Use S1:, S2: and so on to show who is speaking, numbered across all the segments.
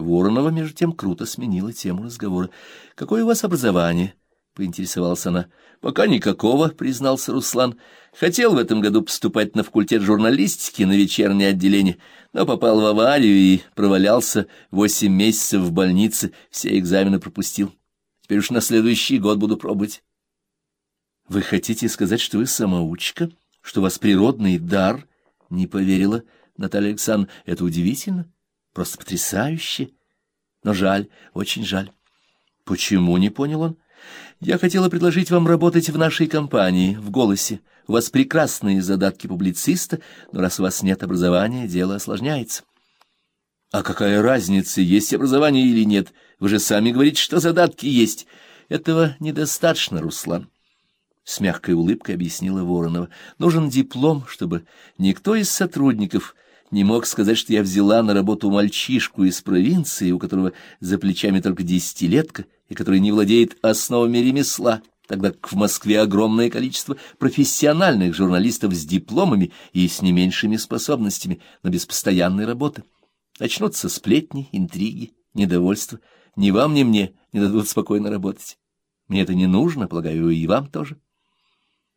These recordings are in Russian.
S1: Воронова, между тем, круто сменила тему разговора. — Какое у вас образование? — поинтересовалась она. — Пока никакого, — признался Руслан. Хотел в этом году поступать на факультет журналистики на вечернее отделение, но попал в аварию и провалялся восемь месяцев в больнице, все экзамены пропустил. Теперь уж на следующий год буду пробовать. — Вы хотите сказать, что вы самоучка? Что у вас природный дар? — не поверила Наталья Александровна. — Это удивительно. — Просто потрясающе. Но жаль, очень жаль. Почему, не понял он? Я хотела предложить вам работать в нашей компании, в «Голосе». У вас прекрасные задатки публициста, но раз у вас нет образования, дело осложняется. А какая разница, есть образование или нет? Вы же сами говорите, что задатки есть. Этого недостаточно, Руслан. С мягкой улыбкой объяснила Воронова. Нужен диплом, чтобы никто из сотрудников не мог сказать, что я взяла на работу мальчишку из провинции, у которого за плечами только десятилетка, и который не владеет основами ремесла, тогда как в Москве огромное количество профессиональных журналистов с дипломами и с не меньшими способностями, но без постоянной работы. Начнутся сплетни, интриги, недовольство. Ни вам, ни мне не дадут спокойно работать. Мне это не нужно, полагаю, и вам тоже.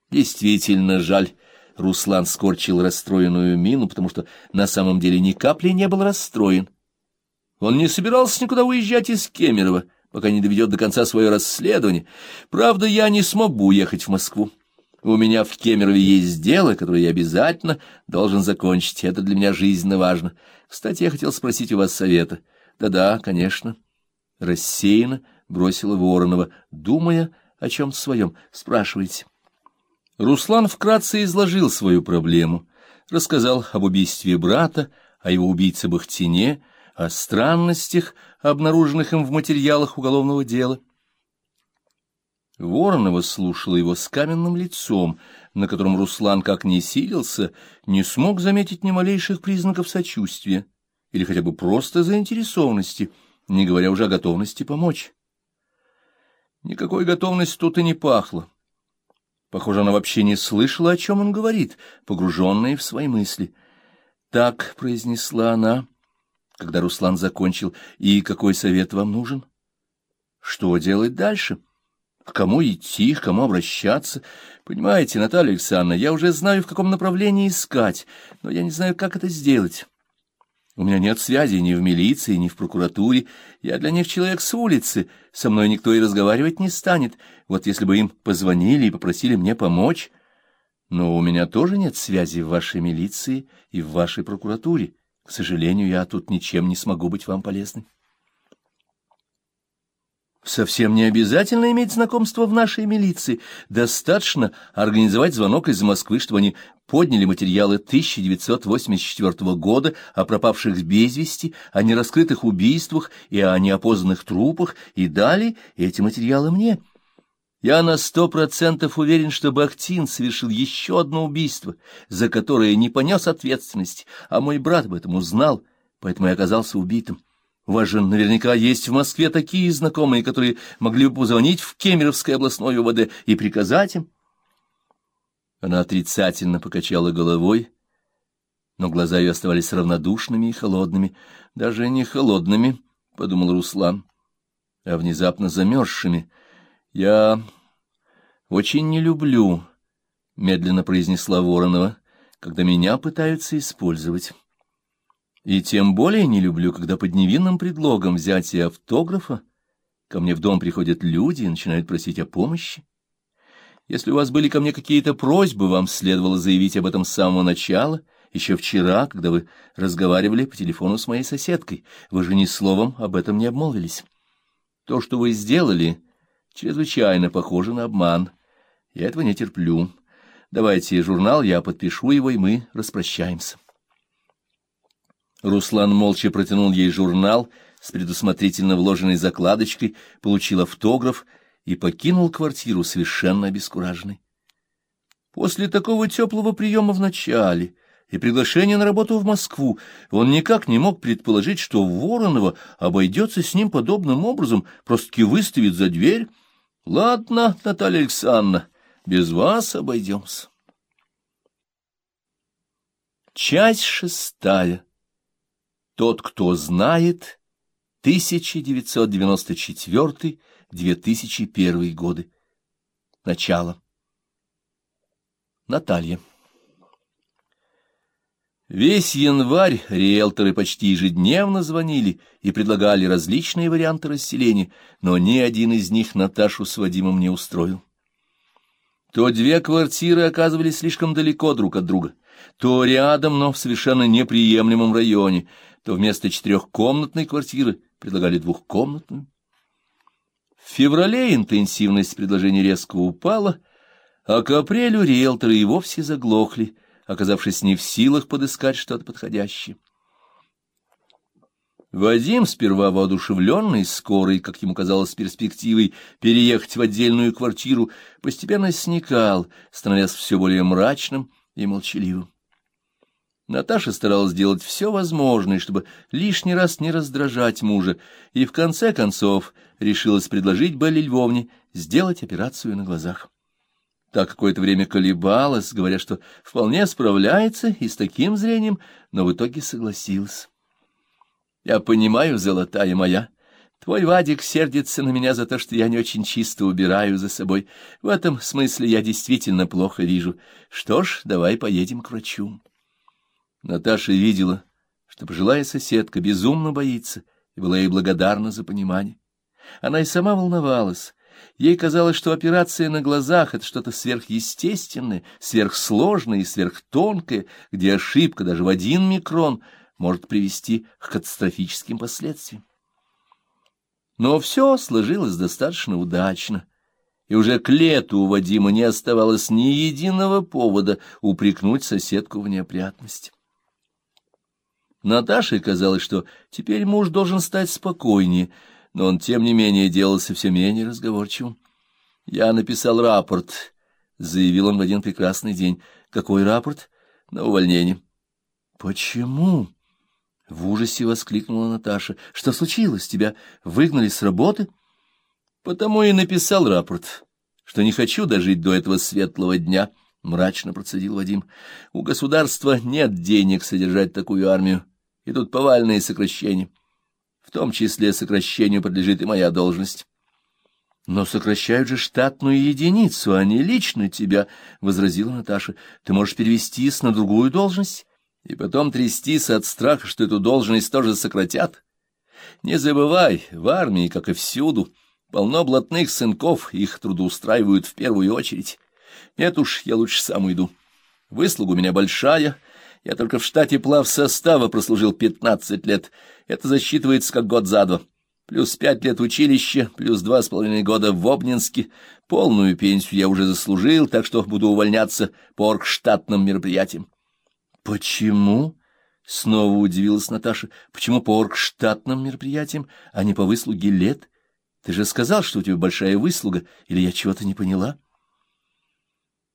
S1: Действительно жаль, Руслан скорчил расстроенную мину, потому что на самом деле ни капли не был расстроен. Он не собирался никуда уезжать из Кемерово, пока не доведет до конца свое расследование. Правда, я не смог бы уехать в Москву. У меня в Кемерове есть дело, которое я обязательно должен закончить. Это для меня жизненно важно. Кстати, я хотел спросить у вас совета. Да-да, конечно. Рассеянно бросила Воронова, думая о чем-то своем. Спрашивайте. Руслан вкратце изложил свою проблему, рассказал об убийстве брата, о его убийце Бахтине, о странностях, обнаруженных им в материалах уголовного дела. Воронова слушала его с каменным лицом, на котором Руслан, как ни силился, не смог заметить ни малейших признаков сочувствия или хотя бы просто заинтересованности, не говоря уже о готовности помочь. Никакой готовности тут и не пахло. Похоже, она вообще не слышала, о чем он говорит, погруженная в свои мысли. Так произнесла она, когда Руслан закончил. И какой совет вам нужен? Что делать дальше? К кому идти, к кому обращаться? Понимаете, Наталья Александровна, я уже знаю, в каком направлении искать, но я не знаю, как это сделать. У меня нет связи ни в милиции, ни в прокуратуре. Я для них человек с улицы. Со мной никто и разговаривать не станет. Вот если бы им позвонили и попросили мне помочь... Но у меня тоже нет связи в вашей милиции и в вашей прокуратуре. К сожалению, я тут ничем не смогу быть вам полезной. Совсем не обязательно иметь знакомство в нашей милиции. Достаточно организовать звонок из Москвы, чтобы они подняли материалы 1984 года о пропавших без вести, о нераскрытых убийствах и о неопознанных трупах, и дали эти материалы мне. Я на сто процентов уверен, что Бахтин совершил еще одно убийство, за которое не понес ответственности, а мой брат об этом узнал, поэтому и оказался убитым. Вас же наверняка есть в Москве такие знакомые, которые могли бы позвонить в Кемеровское областное УВД и приказать им. Она отрицательно покачала головой, но глаза ее оставались равнодушными и холодными. Даже не холодными, — подумал Руслан, — а внезапно замерзшими. Я очень не люблю, — медленно произнесла Воронова, — когда меня пытаются использовать. И тем более не люблю, когда под невинным предлогом взятия автографа ко мне в дом приходят люди и начинают просить о помощи. Если у вас были ко мне какие-то просьбы, вам следовало заявить об этом с самого начала, еще вчера, когда вы разговаривали по телефону с моей соседкой. Вы же ни словом об этом не обмолвились. То, что вы сделали, чрезвычайно похоже на обман. Я этого не терплю. Давайте журнал, я подпишу его, и мы распрощаемся. Руслан молча протянул ей журнал с предусмотрительно вложенной закладочкой, получил автограф и покинул квартиру совершенно обескураженный. После такого теплого приема в начале и приглашения на работу в Москву он никак не мог предположить, что Воронова обойдется с ним подобным образом, просто-таки выставит за дверь. «Ладно, Наталья Александровна, без вас обойдемся». Часть шестая. Тот, кто знает, 1994-2001 годы. Начало. Наталья. Весь январь риэлторы почти ежедневно звонили и предлагали различные варианты расселения, но ни один из них Наташу с Вадимом не устроил. То две квартиры оказывались слишком далеко друг от друга, то рядом, но в совершенно неприемлемом районе, то вместо четырехкомнатной квартиры предлагали двухкомнатную. В феврале интенсивность предложений резко упала, а к апрелю риэлторы и вовсе заглохли, оказавшись не в силах подыскать что-то подходящее. Вадим, сперва воодушевленный скорой, как ему казалось, перспективой переехать в отдельную квартиру, постепенно сникал, становясь все более мрачным и молчаливым. Наташа старалась сделать все возможное, чтобы лишний раз не раздражать мужа, и в конце концов решилась предложить Белле Львовне сделать операцию на глазах. Так какое-то время колебалась, говоря, что вполне справляется и с таким зрением, но в итоге согласилась. Я понимаю, золотая моя, твой Вадик сердится на меня за то, что я не очень чисто убираю за собой. В этом смысле я действительно плохо вижу. Что ж, давай поедем к врачу. Наташа видела, что пожилая соседка безумно боится, и была ей благодарна за понимание. Она и сама волновалась. Ей казалось, что операция на глазах — это что-то сверхъестественное, сверхсложное и сверхтонкое, где ошибка даже в один микрон — может привести к катастрофическим последствиям. Но все сложилось достаточно удачно, и уже к лету у Вадима не оставалось ни единого повода упрекнуть соседку в неопрятности. Наташе казалось, что теперь муж должен стать спокойнее, но он, тем не менее, делался все менее разговорчивым. «Я написал рапорт», — заявил он в один прекрасный день. «Какой рапорт?» «На увольнение». «Почему?» — в ужасе воскликнула Наташа. — Что случилось? Тебя выгнали с работы? — Потому и написал рапорт, что не хочу дожить до этого светлого дня, — мрачно процедил Вадим. — У государства нет денег содержать такую армию, и тут повальные сокращения. В том числе сокращению подлежит и моя должность. — Но сокращают же штатную единицу, а не лично тебя, — возразила Наташа. — Ты можешь перевестись на другую должность и потом трястись от страха, что эту должность тоже сократят. Не забывай, в армии, как и всюду, полно блатных сынков, их трудоустраивают в первую очередь. Нет уж, я лучше сам уйду. Выслуга у меня большая, я только в штате плав состава прослужил пятнадцать лет, это засчитывается как год за два. Плюс пять лет училища, плюс два с половиной года в Обнинске. Полную пенсию я уже заслужил, так что буду увольняться по оргштатным мероприятиям. Почему? Снова удивилась Наташа. Почему по оргштатным мероприятиям, а не по выслуге лет? Ты же сказал, что у тебя большая выслуга, или я чего-то не поняла? —